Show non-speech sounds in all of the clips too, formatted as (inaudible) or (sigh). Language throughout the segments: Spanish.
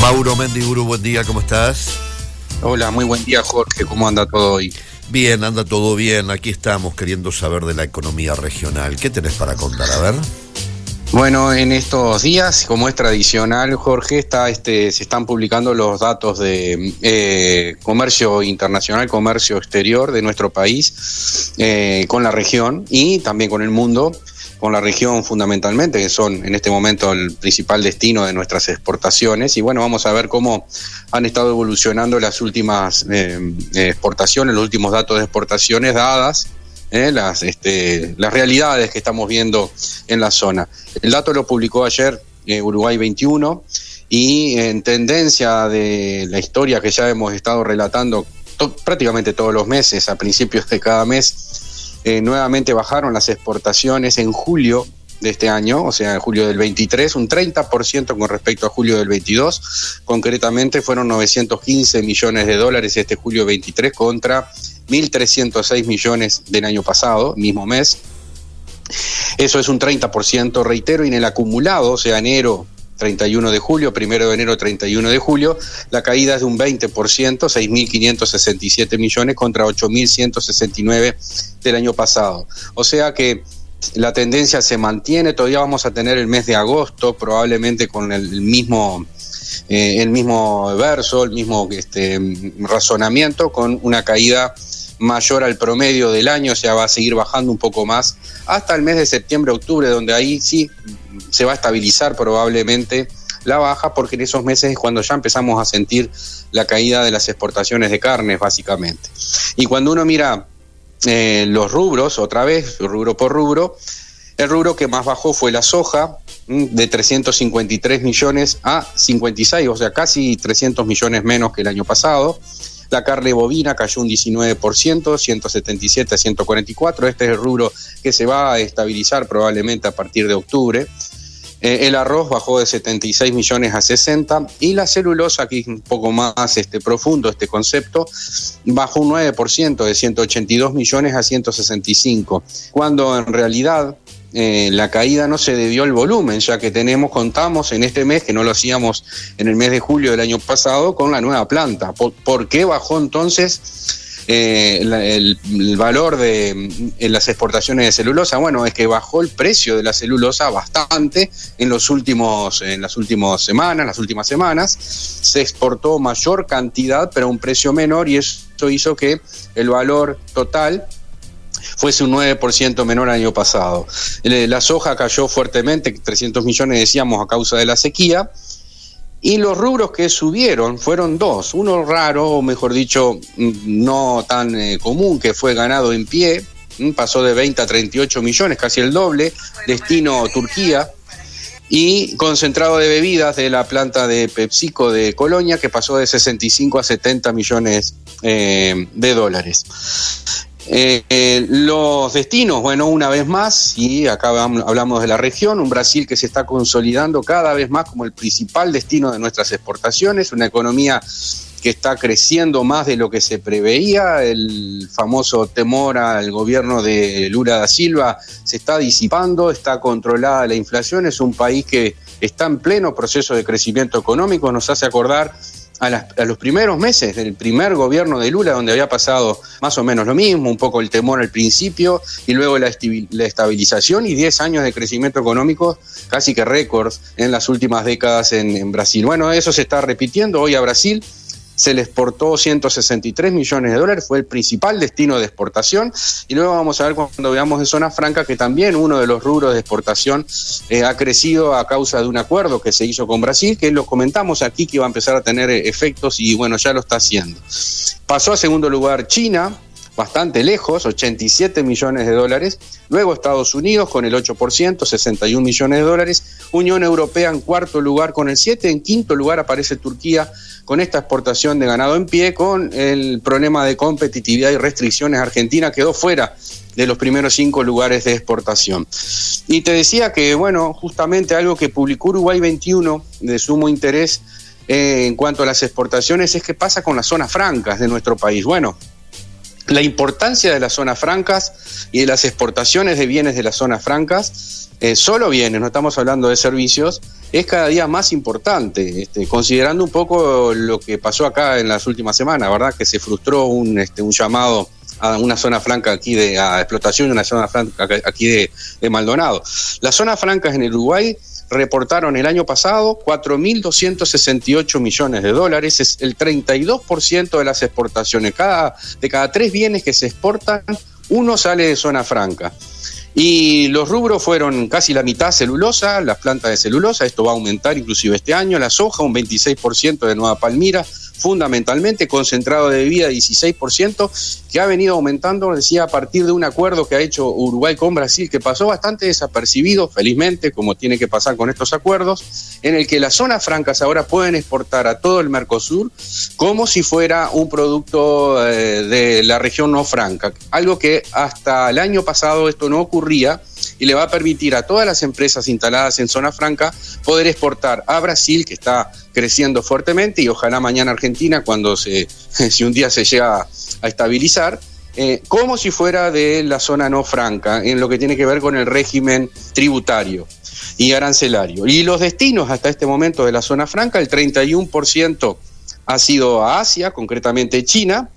Mauro Mendiburu, buen día, ¿cómo estás? Hola, muy buen día Jorge, ¿cómo anda todo hoy? Bien, anda todo bien. Aquí estamos queriendo saber de la economía regional. ¿Qué tenés para contar? A ver. Bueno, en estos días, como es tradicional, Jorge, está, este, se están publicando los datos de eh, comercio internacional, comercio exterior de nuestro país eh, con la región y también con el mundo con la región fundamentalmente, que son en este momento el principal destino de nuestras exportaciones. Y bueno, vamos a ver cómo han estado evolucionando las últimas eh, exportaciones, los últimos datos de exportaciones dadas. Eh, las, este, las realidades que estamos viendo en la zona. El dato lo publicó ayer eh, Uruguay 21 y en tendencia de la historia que ya hemos estado relatando prácticamente todos los meses, a principios de cada mes, eh, nuevamente bajaron las exportaciones en julio de este año, o sea, en julio del 23, un 30% con respecto a julio del 22. Concretamente fueron 915 millones de dólares este julio 23 contra 1.306 millones del año pasado, mismo mes. Eso es un 30%, reitero, y en el acumulado, o sea, enero 31 de julio, primero de enero 31 de julio, la caída es de un 20%, 6.567 millones contra 8.169 del año pasado. O sea que la tendencia se mantiene, todavía vamos a tener el mes de agosto probablemente con el mismo... Eh, el mismo verso, el mismo este, razonamiento, con una caída mayor al promedio del año, o sea, va a seguir bajando un poco más hasta el mes de septiembre, octubre, donde ahí sí se va a estabilizar probablemente la baja, porque en esos meses es cuando ya empezamos a sentir la caída de las exportaciones de carnes, básicamente. Y cuando uno mira eh, los rubros, otra vez, rubro por rubro, el rubro que más bajó fue la soja, de 353 millones a 56, o sea, casi 300 millones menos que el año pasado. La carne bovina cayó un 19%, 177 a 144. Este es el rubro que se va a estabilizar probablemente a partir de octubre. Eh, el arroz bajó de 76 millones a 60 y la celulosa, aquí un poco más este, profundo este concepto, bajó un 9% de 182 millones a 165, cuando en realidad eh, la caída no se debió al volumen, ya que tenemos, contamos en este mes, que no lo hacíamos en el mes de julio del año pasado, con la nueva planta. ¿Por, qué bajó entonces eh, el, valor de las exportaciones de celulosa? Bueno, es que bajó el precio de la celulosa bastante en los últimos, en las últimas semanas, las últimas semanas. Se exportó mayor cantidad, pero a un precio menor, y eso hizo que el valor total fuese un 9% menor al año pasado. La soja cayó fuertemente, 300 millones decíamos a causa de la sequía. Y los rubros que subieron fueron dos. Uno raro, o mejor dicho, mm, no tan eh, común, que fue ganado en pie. Mm, pasó de 20 a 38 millones, casi el doble. Destino Turquía. Y concentrado de bebidas de la planta de PepsiCo de Colonia, que pasó de 65 a 70 millones eh, de dólares. Eh, los destinos, bueno, una vez más, y acá hablamos de la región, un Brasil que se está consolidando cada vez más como el principal destino de nuestras exportaciones, una economía que está creciendo más de lo que se preveía, el famoso temor al gobierno de Lula da Silva se está disipando, está controlada la inflación, es un país que está en pleno proceso de crecimiento económico, nos hace acordar a, los primeros meses del primer gobierno de Lula, donde había pasado más o menos lo mismo, un poco el temor al principio y luego la, estabilización y 10 años de crecimiento económico, casi que récords en las últimas décadas en Brasil. Bueno, eso se está repitiendo hoy a Brasil se le exportó 163 millones de dólares, fue el principal destino de exportación. Y luego vamos a ver cuando veamos en zona franca que también uno de los rubros de exportación eh, ha crecido a causa de un acuerdo que se hizo con Brasil, que lo comentamos aquí que iba a empezar a tener efectos y bueno, ya lo está haciendo. Pasó a segundo lugar China, bastante lejos, 87 millones de dólares. Luego Estados Unidos con el 8%, 61 millones de dólares. Unión Europea en cuarto lugar con el 7. En quinto lugar aparece Turquía con esta exportación de ganado en pie, con el problema de competitividad y restricciones. Argentina quedó fuera de los primeros cinco lugares de exportación. Y te decía que, bueno, justamente algo que publicó Uruguay 21 de sumo interés eh, en cuanto a las exportaciones es qué pasa con las zonas francas de nuestro país. Bueno, la importancia de las zonas francas y de las exportaciones de bienes de las zonas francas, eh, solo bienes, no estamos hablando de servicios, es cada día más importante, este, considerando un poco lo que pasó acá en las últimas semanas, ¿verdad? Que se frustró un, este, un llamado a una zona franca aquí de a explotación una zona franca aquí de, de Maldonado. Las zonas francas en el Uruguay reportaron el año pasado 4.268 millones de dólares, es el 32% de las exportaciones. Cada, de cada tres bienes que se exportan, uno sale de zona franca. Y los rubros fueron casi la mitad celulosa, las plantas de celulosa, esto va a aumentar inclusive este año, la soja un 26% de Nueva Palmira, fundamentalmente concentrado de bebida 16%, que ha venido aumentando, decía, a partir de un acuerdo que ha hecho Uruguay con Brasil, que pasó bastante desapercibido, felizmente, como tiene que pasar con estos acuerdos, en el que las zonas francas ahora pueden exportar a todo el Mercosur como si fuera un producto eh, de la región no franca, algo que hasta el año pasado esto no ocurría y le va a permitir a todas las empresas instaladas en zona franca poder exportar a Brasil, que está creciendo fuertemente, y ojalá mañana Argentina, cuando se, (laughs) si un día se llega a estabilizar, eh, como si fuera de la zona no franca, en lo que tiene que ver con el régimen tributario y arancelario. Y los destinos hasta este momento de la zona franca, el 31% ha sido a Asia, concretamente China,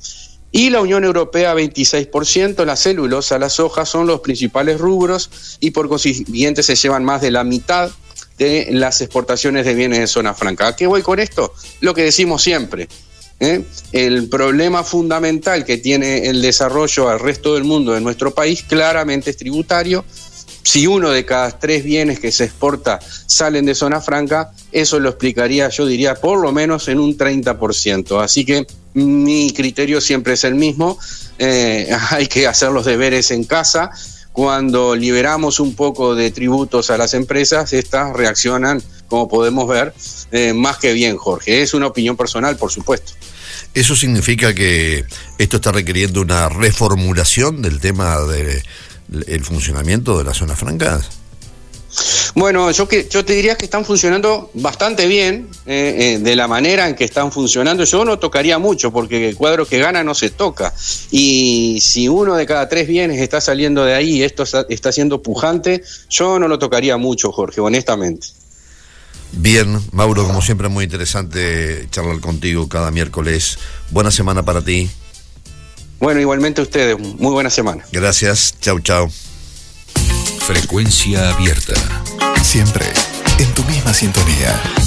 y la Unión Europea 26%, la celulosa, las hojas son los principales rubros y por consiguiente se llevan más de la mitad de las exportaciones de bienes de zona franca. ¿A qué voy con esto? Lo que decimos siempre. ¿eh? El problema fundamental que tiene el desarrollo al resto del mundo de nuestro país claramente es tributario. Si uno de cada tres bienes que se exporta salen de zona franca, eso lo explicaría, yo diría, por lo menos en un 30%. Así que mi criterio siempre es el mismo. Eh, (laughs) hay que hacer los deberes en casa. Cuando liberamos un poco de tributos a las empresas, estas reaccionan, como podemos ver, eh, más que bien, Jorge. Es una opinión personal, por supuesto. ¿Eso significa que esto está requiriendo una reformulación del tema del funcionamiento de las zonas francas? Bueno, yo, que, yo te diría que están funcionando bastante bien, eh, eh, de la manera en que están funcionando. Yo no tocaría mucho, porque el cuadro que gana no se toca. Y si uno de cada tres bienes está saliendo de ahí y esto está, siendo pujante, yo no lo tocaría mucho, Jorge, honestamente. Bien, Mauro, como siempre, muy interesante charlar contigo cada miércoles. Buena semana para ti. Bueno, igualmente ustedes, muy buena semana. Gracias, chau, chau. Frecuencia abierta. Siempre en tu misma sintonía.